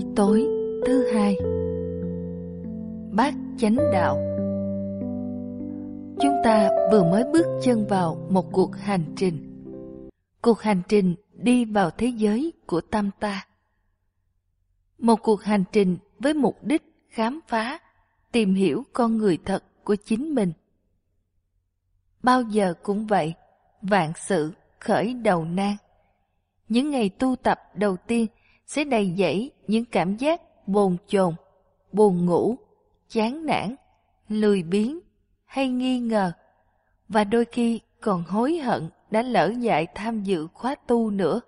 Buổi tối thứ hai. Bát chánh đạo. Chúng ta vừa mới bước chân vào một cuộc hành trình. Cuộc hành trình đi vào thế giới của tâm ta. Một cuộc hành trình với mục đích khám phá, tìm hiểu con người thật của chính mình. Bao giờ cũng vậy, vạn sự khởi đầu nan Những ngày tu tập đầu tiên sẽ đầy dẫy những cảm giác bồn chồn, buồn ngủ, chán nản, lười biếng hay nghi ngờ, và đôi khi còn hối hận đã lỡ dại tham dự khóa tu nữa.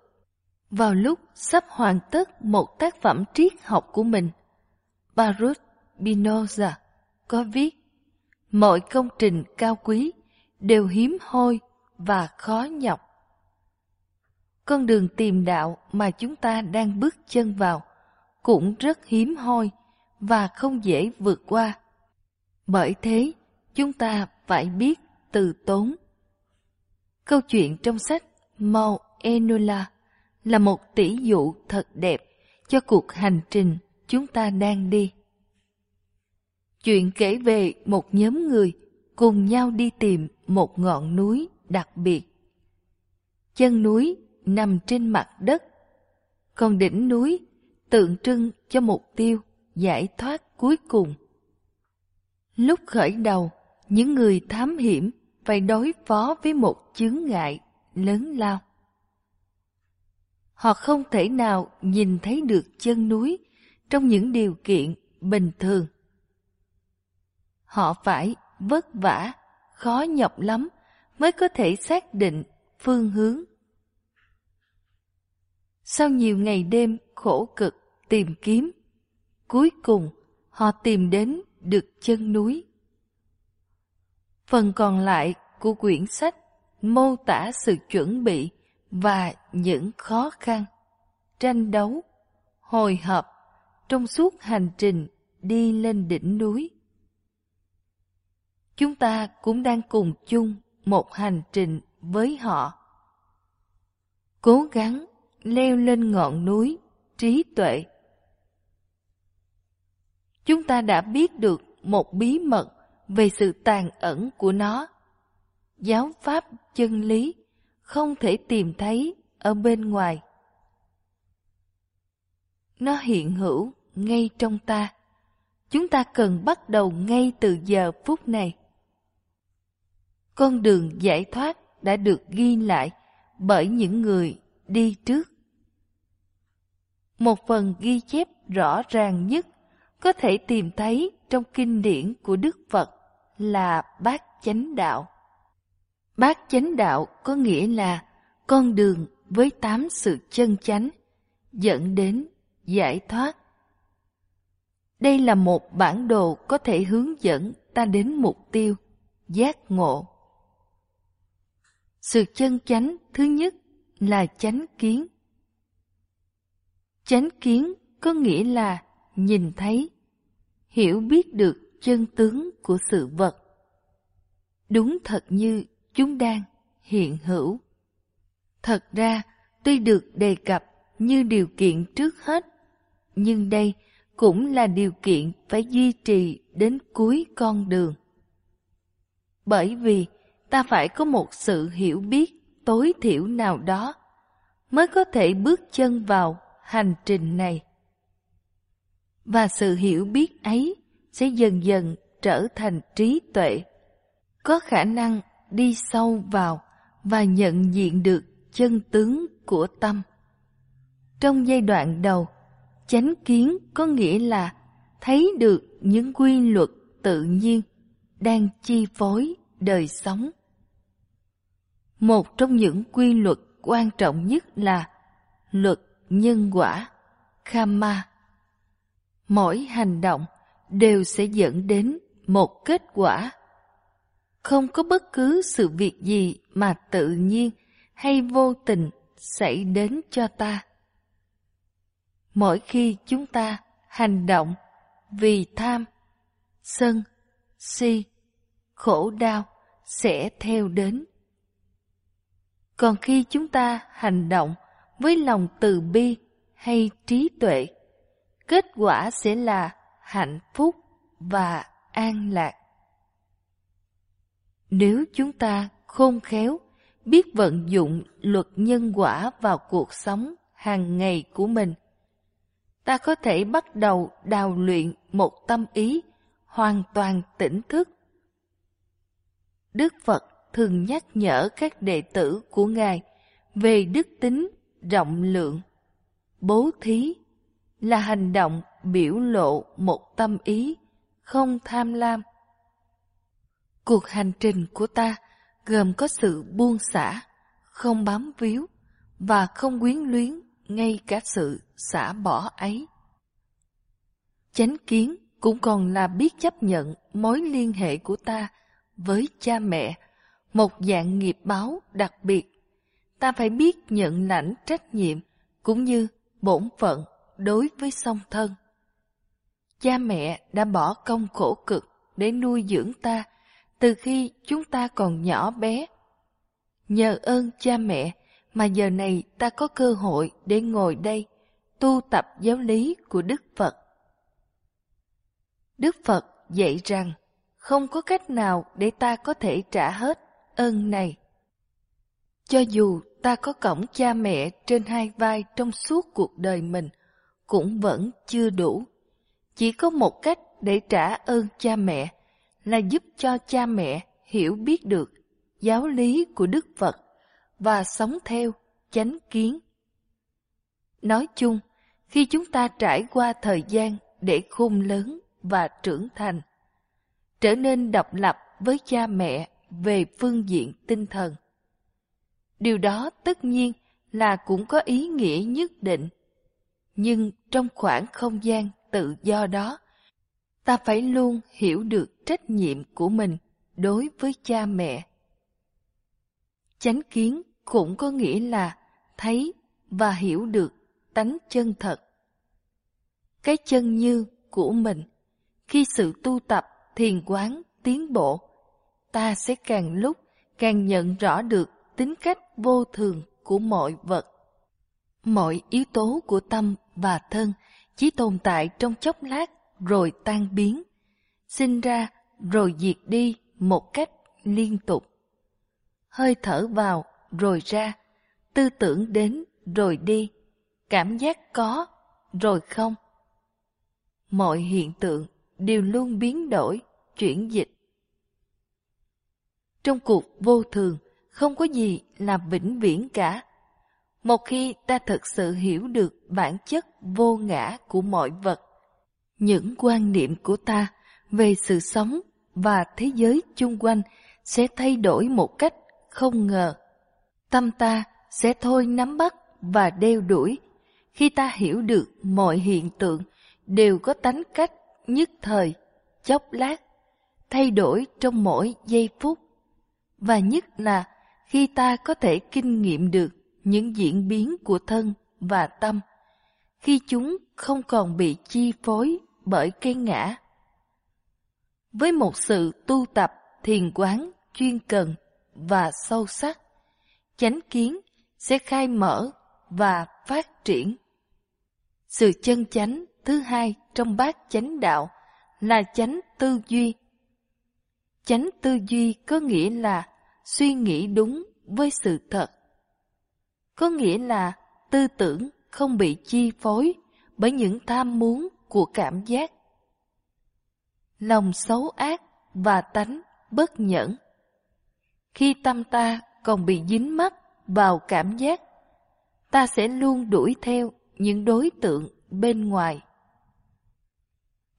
Vào lúc sắp hoàn tất một tác phẩm triết học của mình, Baruch Spinoza có viết Mọi công trình cao quý đều hiếm hoi và khó nhọc con đường tìm đạo mà chúng ta đang bước chân vào cũng rất hiếm hoi và không dễ vượt qua. Bởi thế, chúng ta phải biết từ tốn. Câu chuyện trong sách Mau Enola là một tỷ dụ thật đẹp cho cuộc hành trình chúng ta đang đi. Chuyện kể về một nhóm người cùng nhau đi tìm một ngọn núi đặc biệt. Chân núi nằm trên mặt đất, còn đỉnh núi tượng trưng cho mục tiêu giải thoát cuối cùng. Lúc khởi đầu, những người thám hiểm phải đối phó với một chướng ngại lớn lao. Họ không thể nào nhìn thấy được chân núi trong những điều kiện bình thường. Họ phải vất vả, khó nhọc lắm mới có thể xác định phương hướng sau nhiều ngày đêm khổ cực tìm kiếm, cuối cùng họ tìm đến được chân núi. Phần còn lại của quyển sách mô tả sự chuẩn bị và những khó khăn, tranh đấu, hồi hộp trong suốt hành trình đi lên đỉnh núi. Chúng ta cũng đang cùng chung một hành trình với họ. Cố gắng leo lên ngọn núi, trí tuệ. Chúng ta đã biết được một bí mật về sự tàn ẩn của nó. Giáo pháp chân lý không thể tìm thấy ở bên ngoài. Nó hiện hữu ngay trong ta. Chúng ta cần bắt đầu ngay từ giờ phút này. Con đường giải thoát đã được ghi lại bởi những người đi trước một phần ghi chép rõ ràng nhất có thể tìm thấy trong kinh điển của Đức Phật là bát chánh đạo. Bát chánh đạo có nghĩa là con đường với tám sự chân chánh dẫn đến giải thoát. Đây là một bản đồ có thể hướng dẫn ta đến mục tiêu, giác ngộ. Sự chân chánh thứ nhất là chánh kiến. Chánh kiến có nghĩa là nhìn thấy, hiểu biết được chân tướng của sự vật. Đúng thật như chúng đang hiện hữu. Thật ra, tuy được đề cập như điều kiện trước hết, nhưng đây cũng là điều kiện phải duy trì đến cuối con đường. Bởi vì ta phải có một sự hiểu biết tối thiểu nào đó mới có thể bước chân vào hành trình này. Và sự hiểu biết ấy sẽ dần dần trở thành trí tuệ, có khả năng đi sâu vào và nhận diện được chân tướng của tâm. Trong giai đoạn đầu, chánh kiến có nghĩa là thấy được những quy luật tự nhiên đang chi phối đời sống. Một trong những quy luật quan trọng nhất là luật nhân quả, karma. Mỗi hành động đều sẽ dẫn đến một kết quả. Không có bất cứ sự việc gì mà tự nhiên hay vô tình xảy đến cho ta. Mỗi khi chúng ta hành động vì tham, sân, si, khổ đau sẽ theo đến. Còn khi chúng ta hành động với lòng từ bi hay trí tuệ kết quả sẽ là hạnh phúc và an lạc. Nếu chúng ta khôn khéo, biết vận dụng luật nhân quả vào cuộc sống hàng ngày của mình, ta có thể bắt đầu đào luyện một tâm ý hoàn toàn tỉnh thức. Đức Phật thường nhắc nhở các đệ tử của Ngài về đức tính rộng lượng. Bố thí là hành động biểu lộ một tâm ý không tham lam. Cuộc hành trình của ta gồm có sự buông xả, không bám víu và không quyến luyến ngay cả sự xả bỏ ấy. Chánh kiến cũng còn là biết chấp nhận mối liên hệ của ta với cha mẹ, một dạng nghiệp báo đặc biệt. Ta phải biết nhận lãnh trách nhiệm, cũng như bổn phận đối với song thân. Cha mẹ đã bỏ công khổ cực để nuôi dưỡng ta từ khi chúng ta còn nhỏ bé. Nhờ ơn cha mẹ mà giờ này ta có cơ hội để ngồi đây tu tập giáo lý của Đức Phật. Đức Phật dạy rằng, không có cách nào để ta có thể trả hết ơn này. Cho dù ta có cổng cha mẹ trên hai vai trong suốt cuộc đời mình, cũng vẫn chưa đủ. Chỉ có một cách để trả ơn cha mẹ là giúp cho cha mẹ hiểu biết được giáo lý của Đức Phật và sống theo chánh kiến. Nói chung, khi chúng ta trải qua thời gian để khôn lớn và trưởng thành, trở nên độc lập với cha mẹ về phương diện tinh thần. Điều đó tất nhiên là cũng có ý nghĩa nhất định, nhưng trong khoảng không gian tự do đó, ta phải luôn hiểu được trách nhiệm của mình đối với cha mẹ. Chánh kiến cũng có nghĩa là thấy và hiểu được tánh chân thật. Cái chân như của mình, khi sự tu tập thiền quán tiến bộ, ta sẽ càng lúc càng nhận rõ được tính cách vô thường của mọi vật. Mọi yếu tố của tâm và thân chỉ tồn tại trong chốc lát rồi tan biến, sinh ra rồi diệt đi một cách liên tục. Hơi thở vào rồi ra, tư tưởng đến rồi đi, cảm giác có rồi không. Mọi hiện tượng đều luôn biến đổi, chuyển dịch. Trong cuộc vô thường, không có gì là vĩnh viễn cả. Một khi ta thực sự hiểu được bản chất vô ngã của mọi vật, những quan niệm của ta về sự sống và thế giới chung quanh sẽ thay đổi một cách không ngờ. Tâm ta sẽ thôi nắm bắt và đeo đuổi khi ta hiểu được mọi hiện tượng đều có tánh cách nhất thời, chốc lát, thay đổi trong mỗi giây phút. Và nhất là khi ta có thể kinh nghiệm được những diễn biến của thân và tâm, khi chúng không còn bị chi phối bởi cái ngã. Với một sự tu tập thiền quán chuyên cần và sâu sắc, chánh kiến sẽ khai mở và phát triển. Sự chân chánh thứ hai trong bát chánh đạo là chánh tư duy. Chánh tư duy có nghĩa là suy nghĩ đúng với sự thật. Có nghĩa là tư tưởng không bị chi phối bởi những tham muốn của cảm giác. Lòng xấu ác và tánh bất nhẫn. Khi tâm ta còn bị dính mắc vào cảm giác, ta sẽ luôn đuổi theo những đối tượng bên ngoài.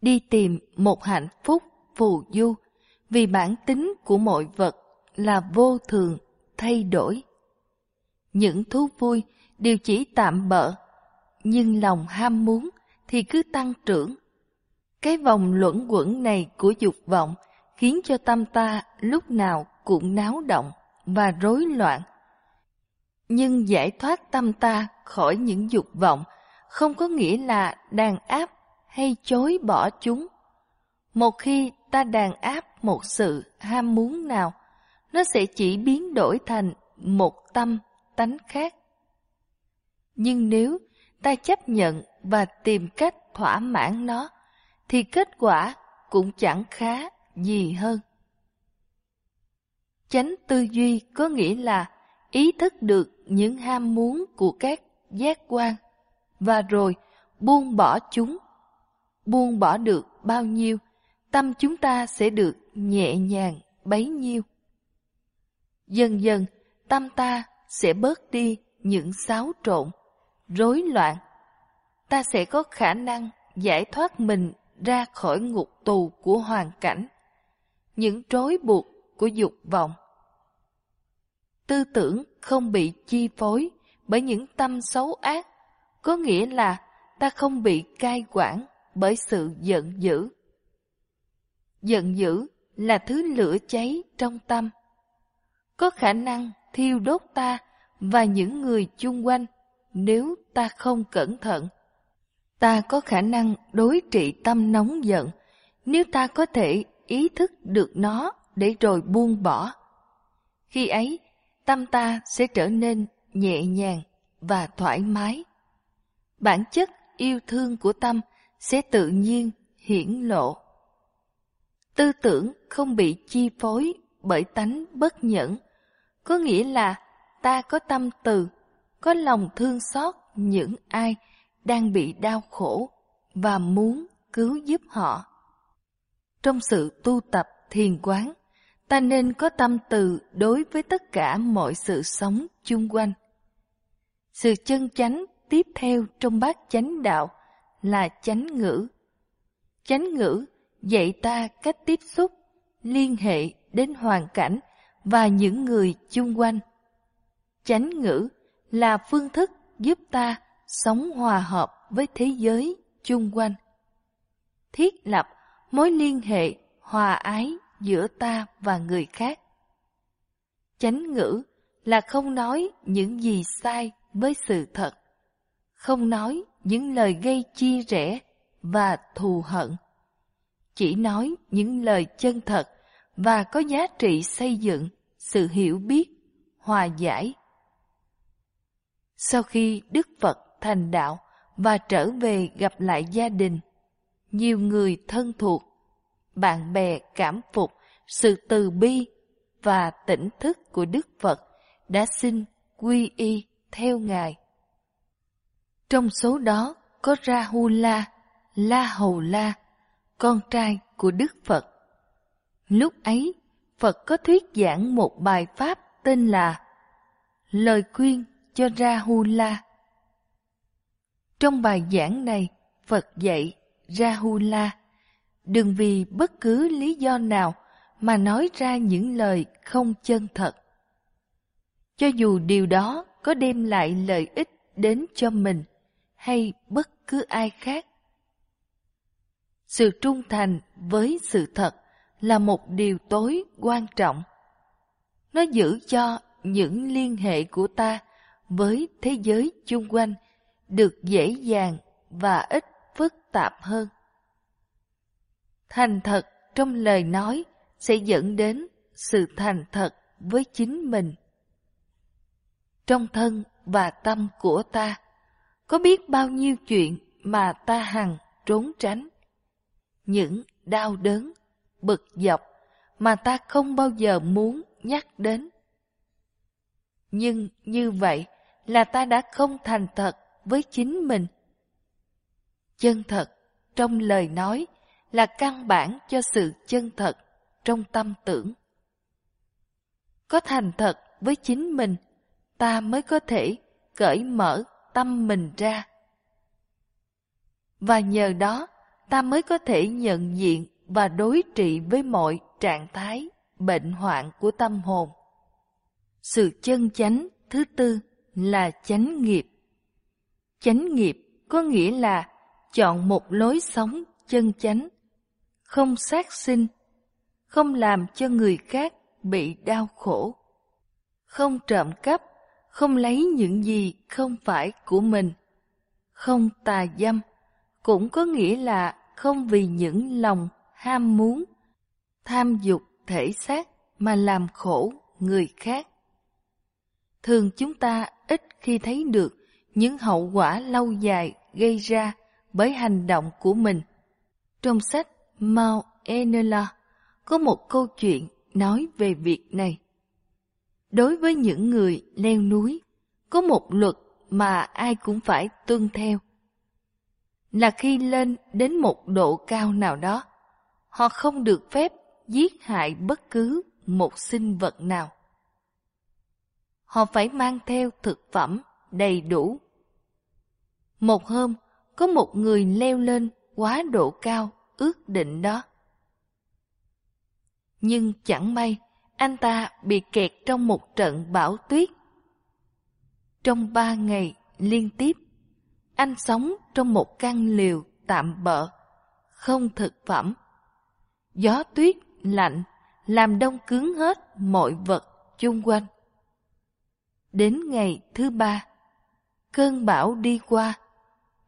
Đi tìm một hạnh phúc phù du vì bản tính của mọi vật là vô thường, thay đổi. Những thú vui đều chỉ tạm bợ, nhưng lòng ham muốn thì cứ tăng trưởng. Cái vòng luẩn quẩn này của dục vọng khiến cho tâm ta lúc nào cũng náo động và rối loạn. Nhưng giải thoát tâm ta khỏi những dục vọng không có nghĩa là đàn áp hay chối bỏ chúng. Một khi ta đàn áp một sự ham muốn nào, nó sẽ chỉ biến đổi thành một tâm tánh khác. Nhưng nếu ta chấp nhận và tìm cách thỏa mãn nó, thì kết quả cũng chẳng khá gì hơn. Chánh tư duy có nghĩa là ý thức được những ham muốn của các giác quan và rồi buông bỏ chúng. Buông bỏ được bao nhiêu, tâm chúng ta sẽ được nhẹ nhàng bấy nhiêu. Dần dần, tâm ta sẽ bớt đi những xáo trộn, rối loạn. Ta sẽ có khả năng giải thoát mình ra khỏi ngục tù của hoàn cảnh, những trói buộc của dục vọng. Tư tưởng không bị chi phối bởi những tâm xấu ác, có nghĩa là ta không bị cai quản bởi sự giận dữ. Giận dữ là thứ lửa cháy trong tâm, có khả năng thiêu đốt ta và những người chung quanh nếu ta không cẩn thận. Ta có khả năng đối trị tâm nóng giận nếu ta có thể ý thức được nó để rồi buông bỏ. Khi ấy, tâm ta sẽ trở nên nhẹ nhàng và thoải mái. Bản chất yêu thương của tâm sẽ tự nhiên hiển lộ. Tư tưởng không bị chi phối bởi tánh bất nhẫn, có nghĩa là ta có tâm từ, có lòng thương xót những ai đang bị đau khổ và muốn cứu giúp họ. Trong sự tu tập thiền quán, ta nên có tâm từ đối với tất cả mọi sự sống chung quanh. Sự chân chánh tiếp theo trong bát chánh đạo là chánh ngữ. Chánh ngữ dạy ta cách tiếp xúc, liên hệ đến hoàn cảnh và những người chung quanh. Chánh ngữ là phương thức giúp ta sống hòa hợp với thế giới chung quanh. Thiết lập mối liên hệ hòa ái giữa ta và người khác. Chánh ngữ là không nói những gì sai với sự thật, không nói những lời gây chia rẽ và thù hận, chỉ nói những lời chân thật và có giá trị xây dựng sự hiểu biết, hòa giải. Sau khi Đức Phật thành đạo và trở về gặp lại gia đình, nhiều người thân thuộc, bạn bè cảm phục sự từ bi và tỉnh thức của Đức Phật đã xin quy y theo Ngài. Trong số đó có Rahula, La Hầu La, con trai của Đức Phật. Lúc ấy, Phật có thuyết giảng một bài pháp tên là Lời khuyên cho Rahula. Trong bài giảng này, Phật dạy Rahula đừng vì bất cứ lý do nào mà nói ra những lời không chân thật. Cho dù điều đó có đem lại lợi ích đến cho mình hay bất cứ ai khác. Sự trung thành với sự thật là một điều tối quan trọng. Nó giữ cho những liên hệ của ta với thế giới chung quanh được dễ dàng và ít phức tạp hơn. Thành thật trong lời nói sẽ dẫn đến sự thành thật với chính mình. Trong thân và tâm của ta, có biết bao nhiêu chuyện mà ta hằng trốn tránh. Những đau đớn, bực dọc mà ta không bao giờ muốn nhắc đến. Nhưng như vậy là ta đã không thành thật với chính mình. Chân thật trong lời nói là căn bản cho sự chân thật trong tâm tưởng. Có thành thật với chính mình, ta mới có thể cởi mở tâm mình ra. Và nhờ đó, ta mới có thể nhận diện và đối trị với mọi trạng thái, bệnh hoạn của tâm hồn. Sự chân chánh thứ tư là chánh nghiệp. Chánh nghiệp có nghĩa là chọn một lối sống chân chánh, không sát sinh, không làm cho người khác bị đau khổ, không trộm cắp, không lấy những gì không phải của mình, không tà dâm, cũng có nghĩa là không vì những lòng ham muốn, tham dục thể xác mà làm khổ người khác. Thường chúng ta ít khi thấy được những hậu quả lâu dài gây ra bởi hành động của mình. Trong sách Mao Enola có một câu chuyện nói về việc này. Đối với những người leo núi, có một luật mà ai cũng phải tuân theo. Là khi lên đến một độ cao nào đó, họ không được phép giết hại bất cứ một sinh vật nào. Họ phải mang theo thực phẩm đầy đủ. Một hôm, có một người leo lên quá độ cao ước định đó. Nhưng chẳng may, anh ta bị kẹt trong một trận bão tuyết. Trong ba ngày liên tiếp, anh sống trong một căn liều tạm bợ, không thực phẩm. Gió tuyết lạnh làm đông cứng hết mọi vật chung quanh. Đến ngày thứ ba, cơn bão đi qua,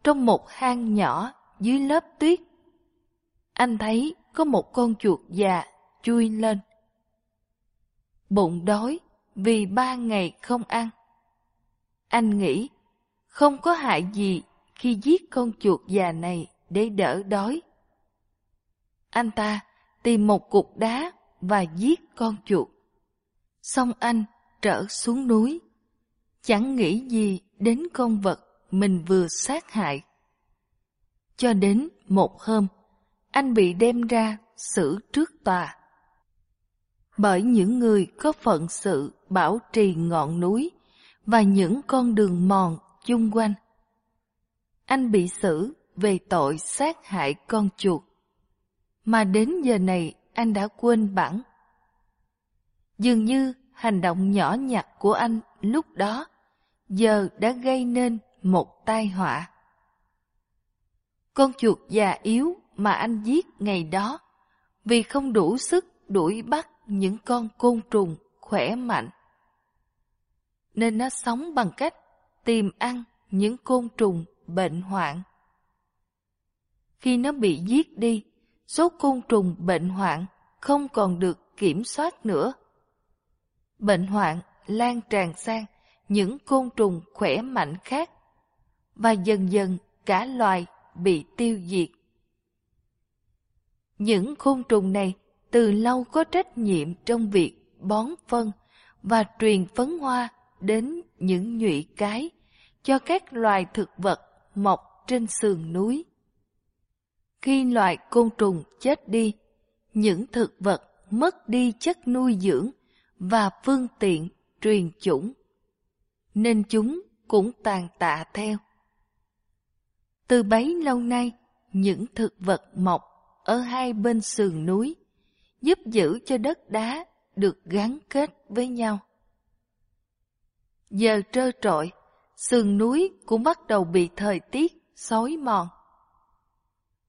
trong một hang nhỏ dưới lớp tuyết. Anh thấy có một con chuột già chui lên. Bụng đói vì ba ngày không ăn. Anh nghĩ không có hại gì khi giết con chuột già này để đỡ đói. Anh ta tìm một cục đá và giết con chuột. Xong anh trở xuống núi, chẳng nghĩ gì đến con vật mình vừa sát hại. Cho đến một hôm, anh bị đem ra xử trước tòa. Bởi những người có phận sự bảo trì ngọn núi và những con đường mòn chung quanh. Anh bị xử về tội sát hại con chuột, mà đến giờ này anh đã quên bản. Dường như hành động nhỏ nhặt của anh lúc đó giờ đã gây nên một tai họa. Con chuột già yếu mà anh giết ngày đó vì không đủ sức đuổi bắt những con côn trùng khỏe mạnh. Nên nó sống bằng cách tìm ăn những côn trùng bệnh hoạn. Khi nó bị giết đi, số côn trùng bệnh hoạn không còn được kiểm soát nữa. Bệnh hoạn lan tràn sang những côn trùng khỏe mạnh khác và dần dần cả loài bị tiêu diệt. Những côn trùng này từ lâu có trách nhiệm trong việc bón phân và truyền phấn hoa đến những nhụy cái cho các loài thực vật mọc trên sườn núi. Khi loài côn trùng chết đi, những thực vật mất đi chất nuôi dưỡng và phương tiện truyền chủng, nên chúng cũng tàn tạ theo. Từ bấy lâu nay, những thực vật mọc ở hai bên sườn núi giúp giữ cho đất đá được gắn kết với nhau. Giờ trơ trọi, sườn núi cũng bắt đầu bị thời tiết xói mòn.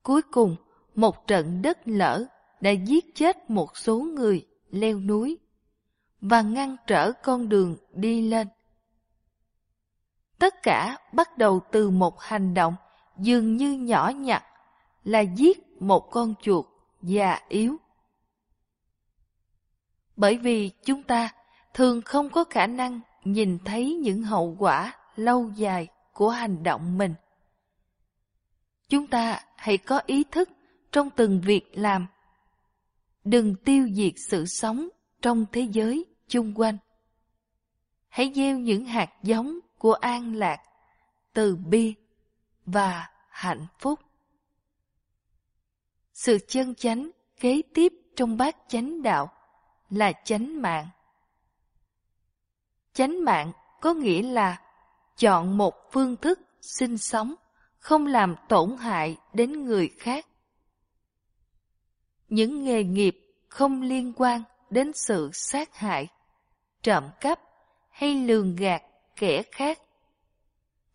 Cuối cùng, một trận đất lở đã giết chết một số người leo núi và ngăn trở con đường đi lên. Tất cả bắt đầu từ một hành động dường như nhỏ nhặt là giết một con chuột già yếu. Bởi vì chúng ta thường không có khả năng nhìn thấy những hậu quả lâu dài của hành động mình. Chúng ta hãy có ý thức trong từng việc làm. Đừng tiêu diệt sự sống trong thế giới chung quanh. Hãy gieo những hạt giống của an lạc, từ bi và hạnh phúc. Sự chân chánh kế tiếp trong bát chánh đạo là chánh mạng. Chánh mạng có nghĩa là chọn một phương thức sinh sống không làm tổn hại đến người khác. Những nghề nghiệp không liên quan đến sự sát hại, trộm cắp hay lường gạt kẻ khác.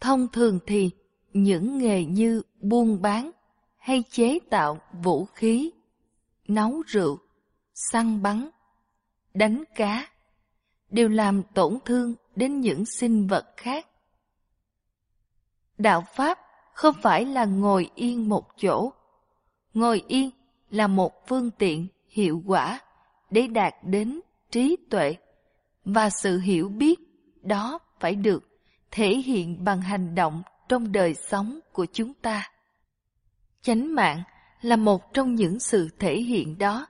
Thông thường thì những nghề như buôn bán hay chế tạo vũ khí, nấu rượu, săn bắn, đánh cá đều làm tổn thương đến những sinh vật khác. Đạo Pháp không phải là ngồi yên một chỗ. Ngồi yên là một phương tiện hiệu quả để đạt đến trí tuệ, và sự hiểu biết đó phải được thể hiện bằng hành động trong đời sống của chúng ta. Chánh mạng là một trong những sự thể hiện đó.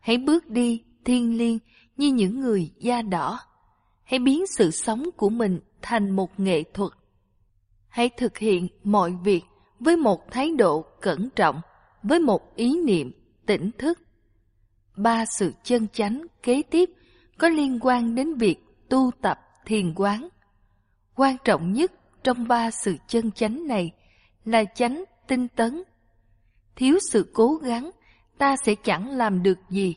Hãy bước đi thiên liêng như những người da đỏ. Hãy biến sự sống của mình thành một nghệ thuật. Hãy thực hiện mọi việc với một thái độ cẩn trọng, với một ý niệm tỉnh thức. Ba sự chân chánh kế tiếp có liên quan đến việc tu tập thiền quán. Quan trọng nhất trong ba sự chân chánh này là chánh tinh tấn. Thiếu sự cố gắng, ta sẽ chẳng làm được gì.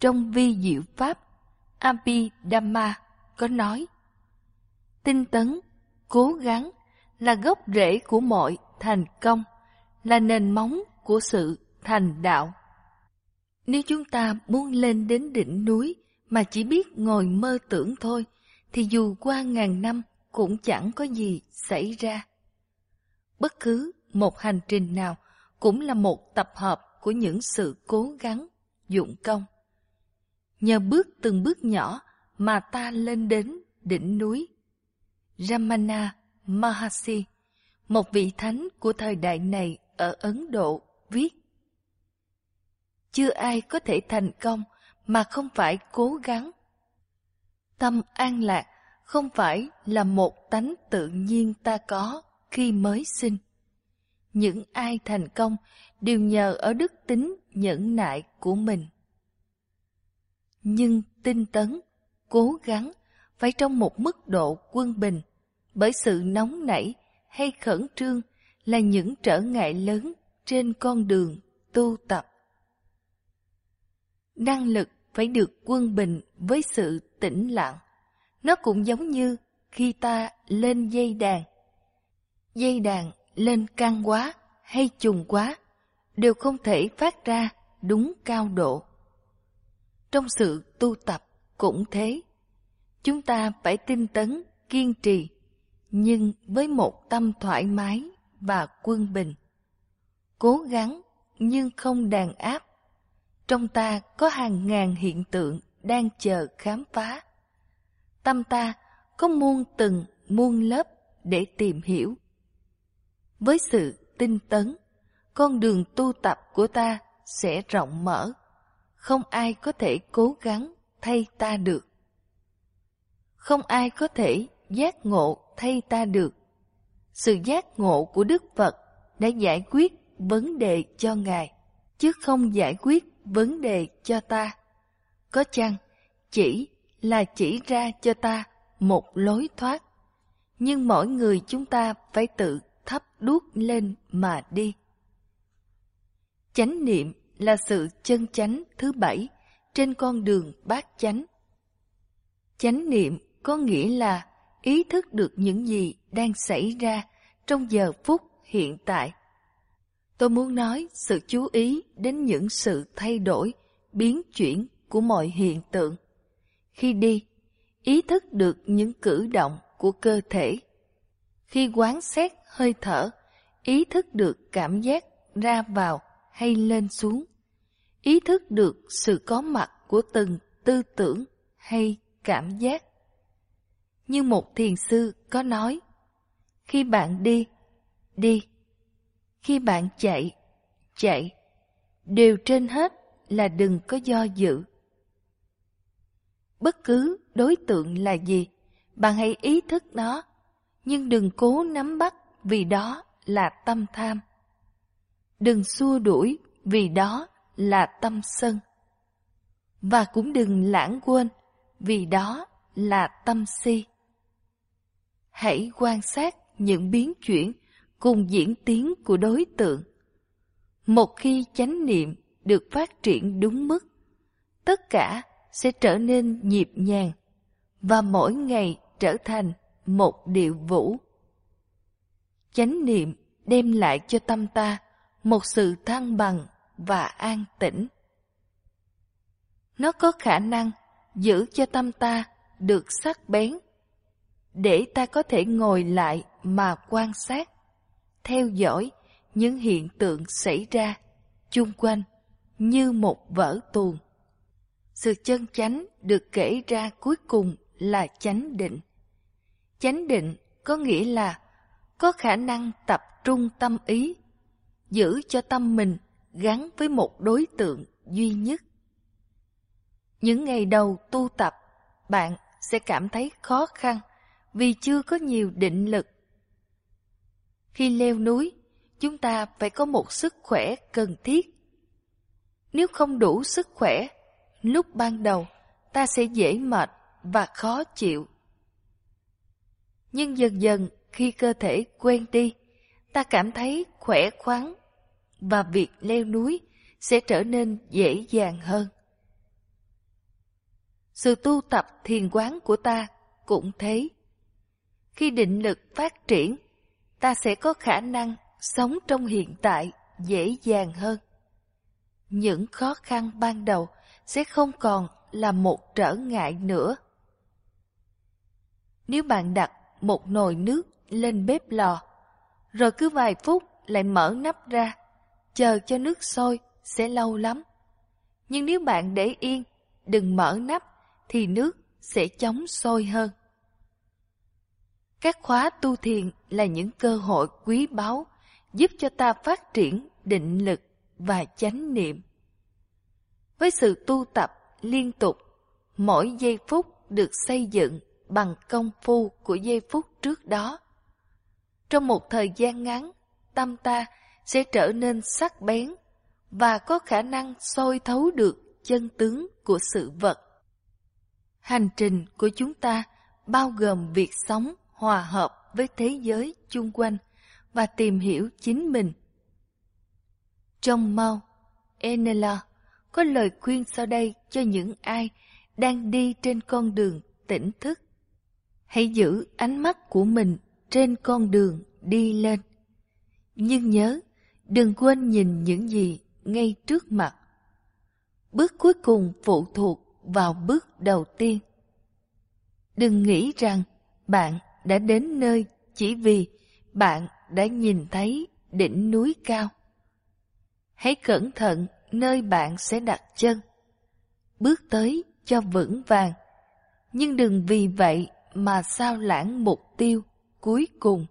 Trong vi diệu pháp, Abhidhamma có nói, tinh tấn, cố gắng là gốc rễ của mọi thành công, là nền móng của sự thành đạo. Nếu chúng ta muốn lên đến đỉnh núi mà chỉ biết ngồi mơ tưởng thôi, thì dù qua ngàn năm cũng chẳng có gì xảy ra. Bất cứ một hành trình nào cũng là một tập hợp của những sự cố gắng, dụng công. Nhờ bước từng bước nhỏ mà ta lên đến đỉnh núi. Ramana Mahasi, một vị thánh của thời đại này ở Ấn Độ, viết Chưa ai có thể thành công mà không phải cố gắng. Tâm an lạc không phải là một tánh tự nhiên ta có khi mới sinh. Những ai thành công đều nhờ ở đức tính nhẫn nại của mình. Nhưng tinh tấn, cố gắng phải trong một mức độ quân bình, bởi sự nóng nảy hay khẩn trương là những trở ngại lớn trên con đường tu tập. Năng lực phải được quân bình với sự tĩnh lặng. Nó cũng giống như khi ta lên dây đàn. Dây đàn lên căng quá hay trùng quá đều không thể phát ra đúng cao độ. Trong sự tu tập cũng thế. Chúng ta phải tinh tấn, kiên trì, nhưng với một tâm thoải mái và quân bình. Cố gắng nhưng không đàn áp. Trong ta có hàng ngàn hiện tượng đang chờ khám phá tâm ta có muôn từng muôn lớp để tìm hiểu. Với sự tinh tấn, con đường tu tập của ta sẽ rộng mở, không ai có thể cố gắng thay ta được. Không ai có thể giác ngộ thay ta được. Sự giác ngộ của Đức Phật đã giải quyết vấn đề cho Ngài, chứ không giải quyết vấn đề cho ta. Có chăng chỉ là chỉ ra cho ta một lối thoát. Nhưng mỗi người chúng ta phải tự thắp đuốc lên mà đi. Chánh niệm là sự chân chánh thứ bảy trên con đường bát chánh. Chánh niệm có nghĩa là ý thức được những gì đang xảy ra trong giờ phút hiện tại. Tôi muốn nói sự chú ý đến những sự thay đổi, biến chuyển của mọi hiện tượng. Khi đi, ý thức được những cử động của cơ thể. Khi quán xét hơi thở, ý thức được cảm giác ra vào hay lên xuống. Ý thức được sự có mặt của từng tư tưởng hay cảm giác. Như một thiền sư có nói, khi bạn đi, đi. Khi bạn chạy, chạy. Đều trên hết là đừng có do dự bất cứ đối tượng là gì, bạn hãy ý thức nó, nhưng đừng cố nắm bắt vì đó là tâm tham. Đừng xua đuổi vì đó là tâm sân. Và cũng đừng lãng quên vì đó là tâm si. Hãy quan sát những biến chuyển cùng diễn tiến của đối tượng. Một khi chánh niệm được phát triển đúng mức, tất cả sẽ trở nên nhịp nhàng và mỗi ngày trở thành một điệu vũ. Chánh niệm đem lại cho tâm ta một sự thăng bằng và an tĩnh. Nó có khả năng giữ cho tâm ta được sắc bén, để ta có thể ngồi lại mà quan sát, theo dõi những hiện tượng xảy ra chung quanh như một vở tuồng. Sự chân chánh được kể ra cuối cùng là chánh định. Chánh định có nghĩa là có khả năng tập trung tâm ý, giữ cho tâm mình gắn với một đối tượng duy nhất. Những ngày đầu tu tập, bạn sẽ cảm thấy khó khăn vì chưa có nhiều định lực. Khi leo núi, chúng ta phải có một sức khỏe cần thiết. Nếu không đủ sức khỏe, lúc ban đầu ta sẽ dễ mệt và khó chịu. Nhưng dần dần khi cơ thể quen đi, ta cảm thấy khỏe khoắn và việc leo núi sẽ trở nên dễ dàng hơn. Sự tu tập thiền quán của ta cũng thế. Khi định lực phát triển, ta sẽ có khả năng sống trong hiện tại dễ dàng hơn. Những khó khăn ban đầu sẽ không còn là một trở ngại nữa. Nếu bạn đặt một nồi nước lên bếp lò, rồi cứ vài phút lại mở nắp ra, chờ cho nước sôi sẽ lâu lắm. Nhưng nếu bạn để yên, đừng mở nắp, thì nước sẽ chóng sôi hơn. Các khóa tu thiền là những cơ hội quý báu giúp cho ta phát triển định lực và chánh niệm. Với sự tu tập liên tục, mỗi giây phút được xây dựng bằng công phu của giây phút trước đó. Trong một thời gian ngắn, tâm ta sẽ trở nên sắc bén và có khả năng soi thấu được chân tướng của sự vật. Hành trình của chúng ta bao gồm việc sống hòa hợp với thế giới chung quanh và tìm hiểu chính mình. Trong mau, Enela có lời khuyên sau đây cho những ai đang đi trên con đường tỉnh thức. Hãy giữ ánh mắt của mình trên con đường đi lên. Nhưng nhớ, đừng quên nhìn những gì ngay trước mặt. Bước cuối cùng phụ thuộc vào bước đầu tiên. Đừng nghĩ rằng bạn đã đến nơi chỉ vì bạn đã nhìn thấy đỉnh núi cao. Hãy cẩn thận nơi bạn sẽ đặt chân. Bước tới cho vững vàng, nhưng đừng vì vậy mà sao lãng mục tiêu cuối cùng.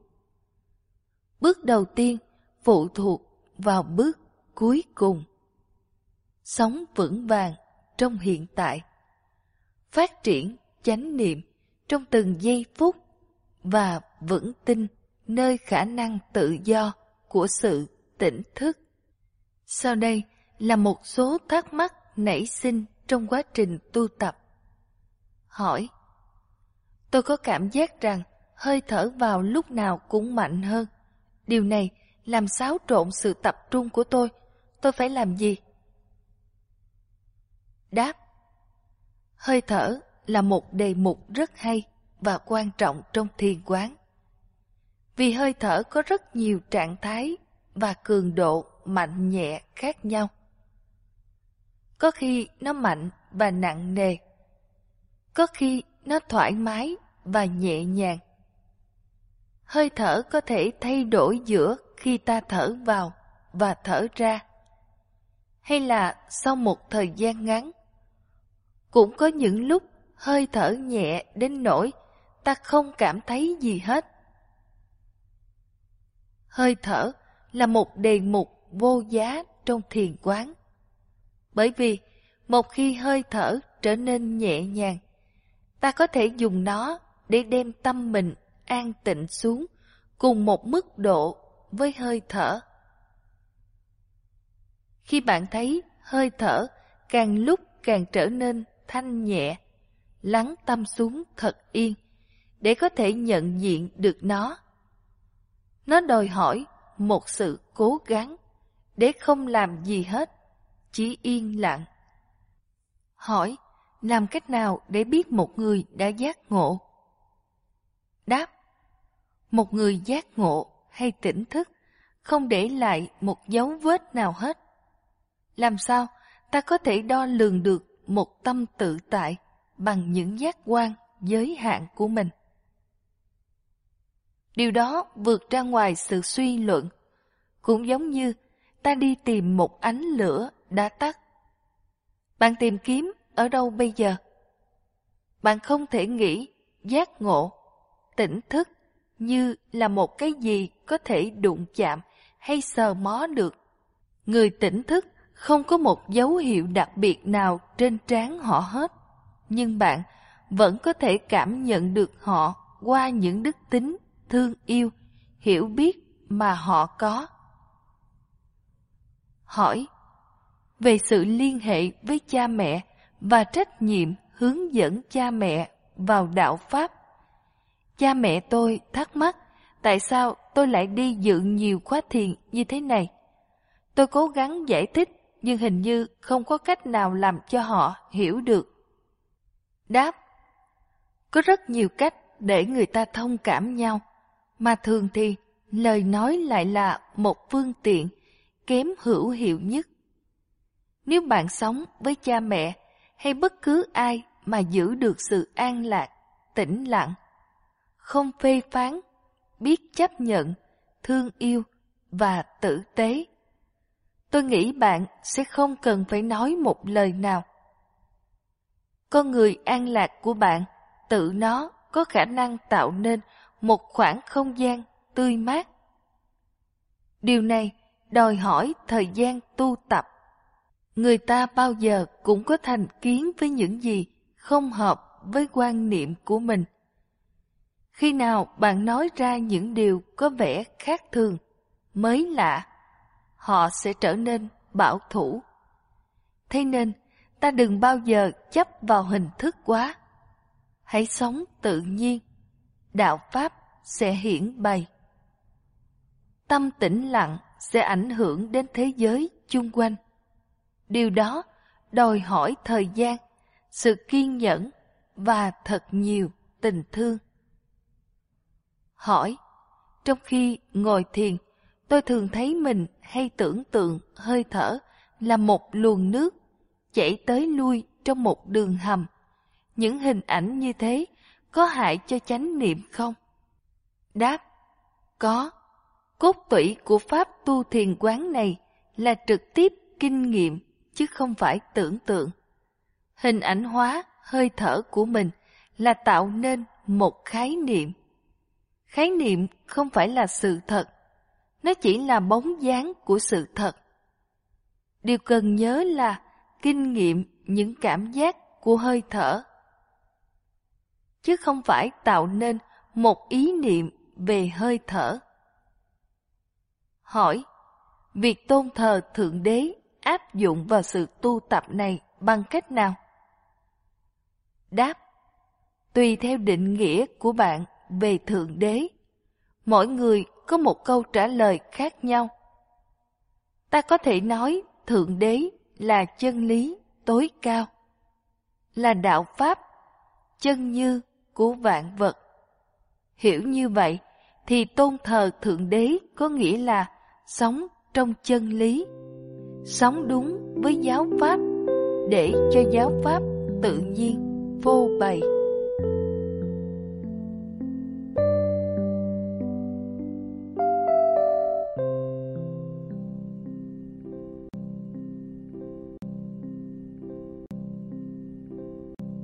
Bước đầu tiên phụ thuộc vào bước cuối cùng. Sống vững vàng trong hiện tại. Phát triển chánh niệm trong từng giây phút và vững tin nơi khả năng tự do của sự tỉnh thức. Sau đây là một số thắc mắc nảy sinh trong quá trình tu tập. Hỏi, Tôi có cảm giác rằng hơi thở vào lúc nào cũng mạnh hơn. Điều này làm xáo trộn sự tập trung của tôi. Tôi phải làm gì? Đáp, Hơi thở là một đề mục rất hay và quan trọng trong thiền quán. Vì hơi thở có rất nhiều trạng thái và cường độ mạnh nhẹ khác nhau. Có khi nó mạnh và nặng nề. Có khi nó thoải mái và nhẹ nhàng. Hơi thở có thể thay đổi giữa khi ta thở vào và thở ra. Hay là sau một thời gian ngắn. Cũng có những lúc hơi thở nhẹ đến nỗi ta không cảm thấy gì hết. Hơi thở là một đề mục vô giá trong thiền quán. Bởi vì một khi hơi thở trở nên nhẹ nhàng, ta có thể dùng nó để đem tâm mình an tịnh xuống cùng một mức độ với hơi thở. Khi bạn thấy hơi thở càng lúc càng trở nên thanh nhẹ, lắng tâm xuống thật yên, để có thể nhận diện được nó. Nó đòi hỏi một sự cố gắng để không làm gì hết, chỉ yên lặng. Hỏi, làm cách nào để biết một người đã giác ngộ? Đáp, một người giác ngộ hay tỉnh thức không để lại một dấu vết nào hết. Làm sao ta có thể đo lường được một tâm tự tại bằng những giác quan giới hạn của mình? Điều đó vượt ra ngoài sự suy luận, cũng giống như ta đi tìm một ánh lửa đã tắt. Bạn tìm kiếm ở đâu bây giờ? Bạn không thể nghĩ giác ngộ, tỉnh thức như là một cái gì có thể đụng chạm hay sờ mó được. Người tỉnh thức không có một dấu hiệu đặc biệt nào trên trán họ hết, nhưng bạn vẫn có thể cảm nhận được họ qua những đức tính thương yêu, hiểu biết mà họ có. Hỏi về sự liên hệ với cha mẹ và trách nhiệm hướng dẫn cha mẹ vào đạo Pháp. Cha mẹ tôi thắc mắc tại sao tôi lại đi dự nhiều khóa thiền như thế này. Tôi cố gắng giải thích nhưng hình như không có cách nào làm cho họ hiểu được. Đáp Có rất nhiều cách để người ta thông cảm nhau, mà thường thì lời nói lại là một phương tiện kém hữu hiệu nhất. Nếu bạn sống với cha mẹ hay bất cứ ai mà giữ được sự an lạc, tĩnh lặng, không phê phán, biết chấp nhận, thương yêu và tử tế, tôi nghĩ bạn sẽ không cần phải nói một lời nào. Con người an lạc của bạn tự nó có khả năng tạo nên một khoảng không gian tươi mát. Điều này đòi hỏi thời gian tu tập. Người ta bao giờ cũng có thành kiến với những gì không hợp với quan niệm của mình. Khi nào bạn nói ra những điều có vẻ khác thường, mới lạ, họ sẽ trở nên bảo thủ. Thế nên, ta đừng bao giờ chấp vào hình thức quá. Hãy sống tự nhiên, đạo Pháp sẽ hiển bày. Tâm tĩnh lặng sẽ ảnh hưởng đến thế giới chung quanh. Điều đó đòi hỏi thời gian, sự kiên nhẫn và thật nhiều tình thương. Hỏi, trong khi ngồi thiền, tôi thường thấy mình hay tưởng tượng hơi thở là một luồng nước chảy tới lui trong một đường hầm. Những hình ảnh như thế có hại cho chánh niệm không? Đáp, có. Cốt tủy của pháp tu thiền quán này là trực tiếp kinh nghiệm chứ không phải tưởng tượng. Hình ảnh hóa hơi thở của mình là tạo nên một khái niệm. Khái niệm không phải là sự thật, nó chỉ là bóng dáng của sự thật. Điều cần nhớ là kinh nghiệm những cảm giác của hơi thở, chứ không phải tạo nên một ý niệm về hơi thở. Hỏi, việc tôn thờ Thượng Đế áp dụng vào sự tu tập này bằng cách nào? Đáp, tùy theo định nghĩa của bạn về Thượng Đế, mỗi người có một câu trả lời khác nhau. Ta có thể nói Thượng Đế là chân lý tối cao, là đạo Pháp, chân như của vạn vật. Hiểu như vậy thì tôn thờ Thượng Đế có nghĩa là sống trong chân lý, sống đúng với giáo Pháp để cho giáo Pháp tự nhiên vô bày.